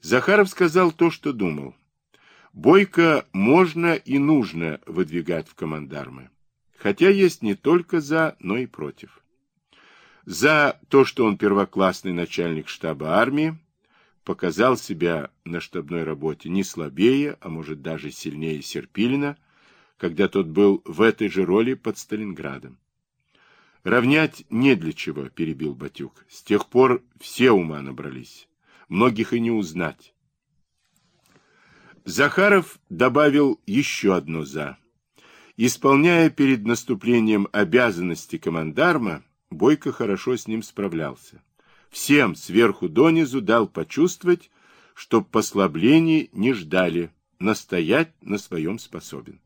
Захаров сказал то, что думал. Бойко можно и нужно выдвигать в командармы. Хотя есть не только за, но и против. За то, что он первоклассный начальник штаба армии, показал себя на штабной работе не слабее, а может даже сильнее Серпилина, когда тот был в этой же роли под Сталинградом. Равнять не для чего, перебил Батюк. С тех пор все ума набрались. Многих и не узнать. Захаров добавил еще одно «за». Исполняя перед наступлением обязанности командарма, Бойко хорошо с ним справлялся. Всем сверху донизу дал почувствовать, чтоб послаблений не ждали, настоять на своем способен.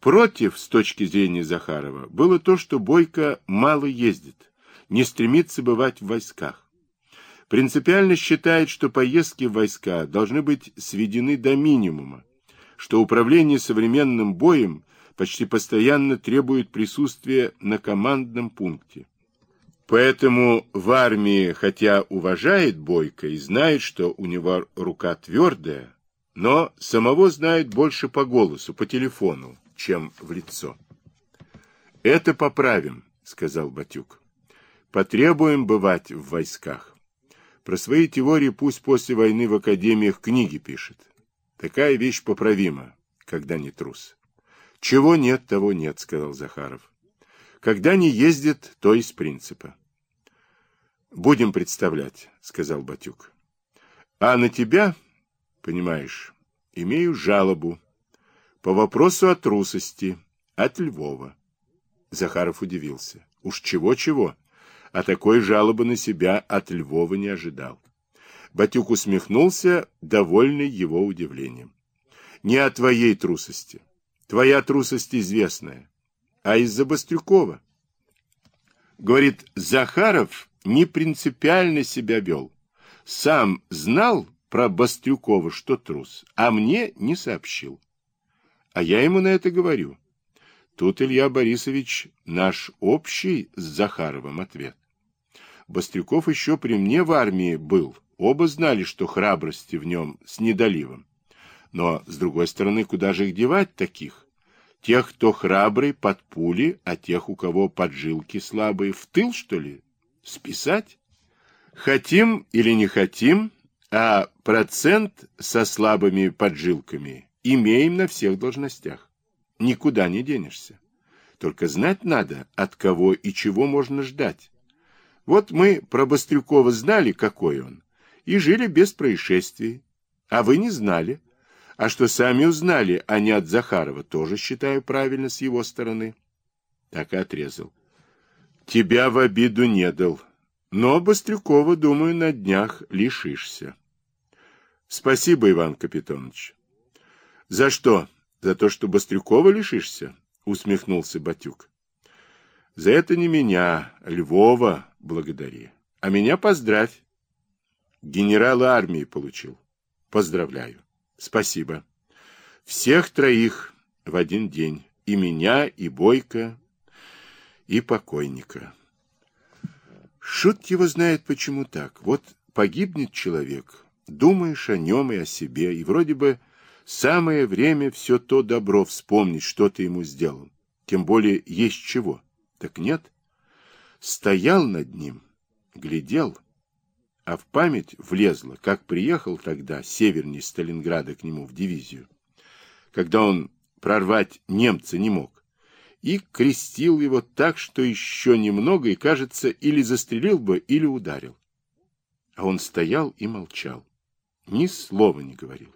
Против, с точки зрения Захарова, было то, что Бойко мало ездит, не стремится бывать в войсках. Принципиально считает, что поездки в войска должны быть сведены до минимума, что управление современным боем почти постоянно требует присутствия на командном пункте. Поэтому в армии, хотя уважает Бойко и знает, что у него рука твердая, но самого знает больше по голосу, по телефону, чем в лицо. «Это поправим», — сказал Батюк. «Потребуем бывать в войсках. Про свои теории пусть после войны в академиях книги пишет. Такая вещь поправима, когда не трус». «Чего нет, того нет», — сказал Захаров. «Когда не ездит, то из принципа». «Будем представлять», — сказал Батюк. «А на тебя, понимаешь, имею жалобу по вопросу о трусости от Львова. Захаров удивился. Уж чего-чего, а такой жалобы на себя от Львова не ожидал. Батюк усмехнулся, довольный его удивлением. Не о твоей трусости. Твоя трусость известная. А из-за Бастрюкова. Говорит, Захаров не принципиально себя вел. Сам знал про Бастрюкова, что трус, а мне не сообщил. А я ему на это говорю. Тут Илья Борисович наш общий с Захаровым ответ. Бастрюков еще при мне в армии был. Оба знали, что храбрости в нем с недоливом. Но, с другой стороны, куда же их девать таких? Тех, кто храбрый, под пули, а тех, у кого поджилки слабые, в тыл, что ли? Списать? Хотим или не хотим, а процент со слабыми поджилками имеем на всех должностях. Никуда не денешься. Только знать надо, от кого и чего можно ждать. Вот мы про Бастрюкова знали, какой он, и жили без происшествий. А вы не знали. А что сами узнали, а не от Захарова, тоже считаю правильно с его стороны. Так и отрезал. Тебя в обиду не дал. Но Бастрюкова, думаю, на днях лишишься. Спасибо, Иван Капитонович. За что? За то, что Бастрюкова лишишься? Усмехнулся Батюк. За это не меня, Львова, благодари. А меня поздравь. Генерала армии получил. Поздравляю. Спасибо. Всех троих в один день. И меня, и Бойко, и покойника. Шут его знает, почему так. Вот погибнет человек, думаешь о нем и о себе, и вроде бы Самое время все то добро вспомнить, что ты ему сделал. Тем более есть чего. Так нет. Стоял над ним, глядел, а в память влезло, как приехал тогда северней Сталинграда к нему в дивизию, когда он прорвать немца не мог, и крестил его так, что еще немного, и, кажется, или застрелил бы, или ударил. А он стоял и молчал, ни слова не говорил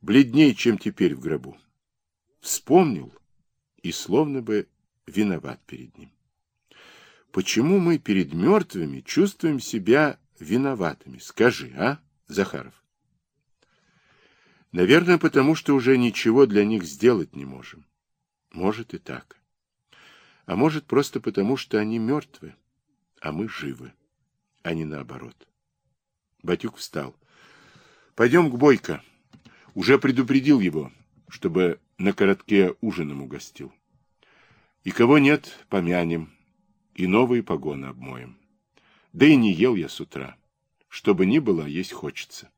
бледнее, чем теперь в гробу. Вспомнил и словно бы виноват перед ним. Почему мы перед мертвыми чувствуем себя виноватыми? Скажи, а, Захаров? Наверное, потому что уже ничего для них сделать не можем. Может и так. А может просто потому, что они мертвы, а мы живы, а не наоборот. Батюк встал. Пойдем к Бойко. Уже предупредил его, чтобы на коротке ужином угостил. И кого нет, помянем, и новые погоны обмоем. Да и не ел я с утра. что бы ни было, есть хочется.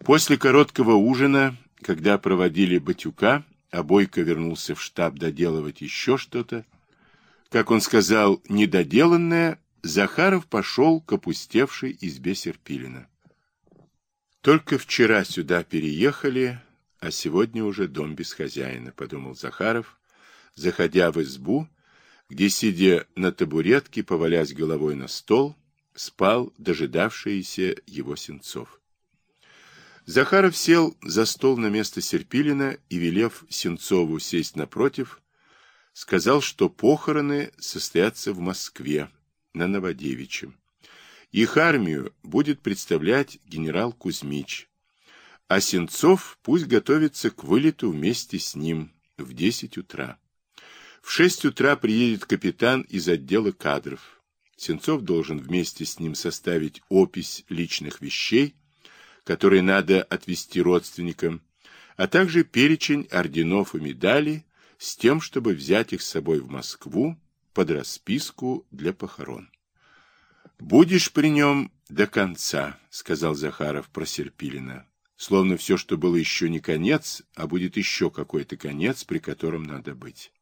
После короткого ужина, когда проводили Батюка, а Бойко вернулся в штаб доделывать еще что-то, как он сказал, недоделанное, Захаров пошел к опустевшей избе Серпилина. Только вчера сюда переехали, а сегодня уже дом без хозяина, подумал Захаров, заходя в избу, где, сидя на табуретке, повалясь головой на стол, спал дожидавшийся его Сенцов. Захаров сел за стол на место Серпилина и, велев Сенцову сесть напротив, сказал, что похороны состоятся в Москве, на Новодевичьем. Их армию будет представлять генерал Кузьмич, а Сенцов пусть готовится к вылету вместе с ним в 10 утра. В 6 утра приедет капитан из отдела кадров. Сенцов должен вместе с ним составить опись личных вещей, которые надо отвести родственникам, а также перечень орденов и медалей с тем, чтобы взять их с собой в Москву под расписку для похорон. «Будешь при нем до конца», — сказал Захаров про Серпилина, словно все, что было еще не конец, а будет еще какой-то конец, при котором надо быть.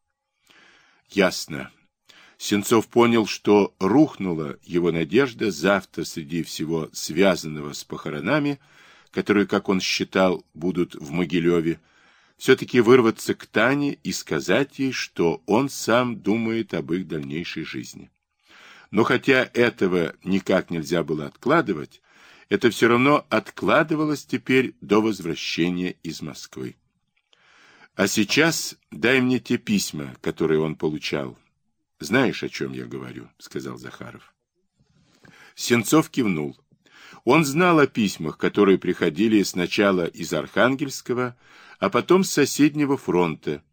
Ясно. Сенцов понял, что рухнула его надежда завтра среди всего связанного с похоронами, которые, как он считал, будут в Могилеве, все-таки вырваться к Тане и сказать ей, что он сам думает об их дальнейшей жизни. Но хотя этого никак нельзя было откладывать, это все равно откладывалось теперь до возвращения из Москвы. А сейчас дай мне те письма, которые он получал. Знаешь, о чем я говорю, сказал Захаров. Сенцов кивнул. Он знал о письмах, которые приходили сначала из Архангельского, а потом с соседнего фронта,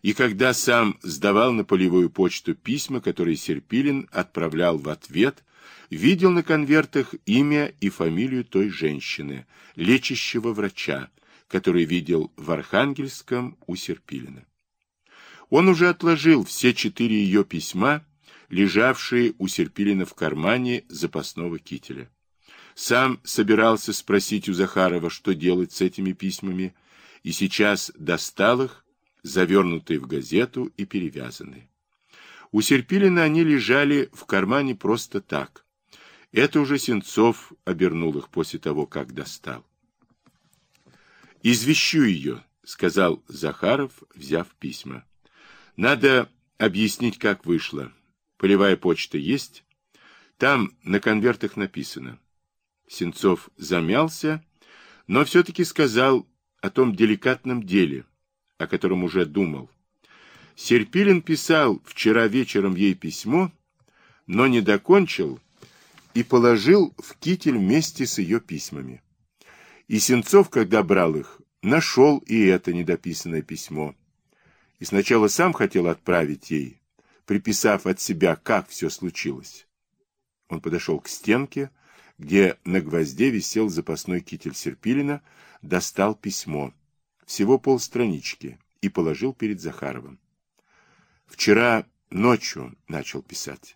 и когда сам сдавал на полевую почту письма, которые Серпилин отправлял в ответ, видел на конвертах имя и фамилию той женщины, лечащего врача, который видел в Архангельском у Серпилина. Он уже отложил все четыре ее письма, лежавшие у Серпилина в кармане запасного кителя. Сам собирался спросить у Захарова, что делать с этими письмами, и сейчас достал их, завернутые в газету и перевязанные. У Серпилина они лежали в кармане просто так. Это уже Сенцов обернул их после того, как достал. «Извещу ее», — сказал Захаров, взяв письма. «Надо объяснить, как вышло. Полевая почта есть? Там на конвертах написано». Сенцов замялся, но все-таки сказал о том деликатном деле, о котором уже думал. Серпилин писал вчера вечером ей письмо, но не докончил и положил в китель вместе с ее письмами. И Сенцов, когда брал их, нашел и это недописанное письмо. И сначала сам хотел отправить ей, приписав от себя, как все случилось. Он подошел к стенке, где на гвозде висел запасной китель Серпилина, достал письмо, всего полстранички, и положил перед Захаровым. Вчера ночью начал писать.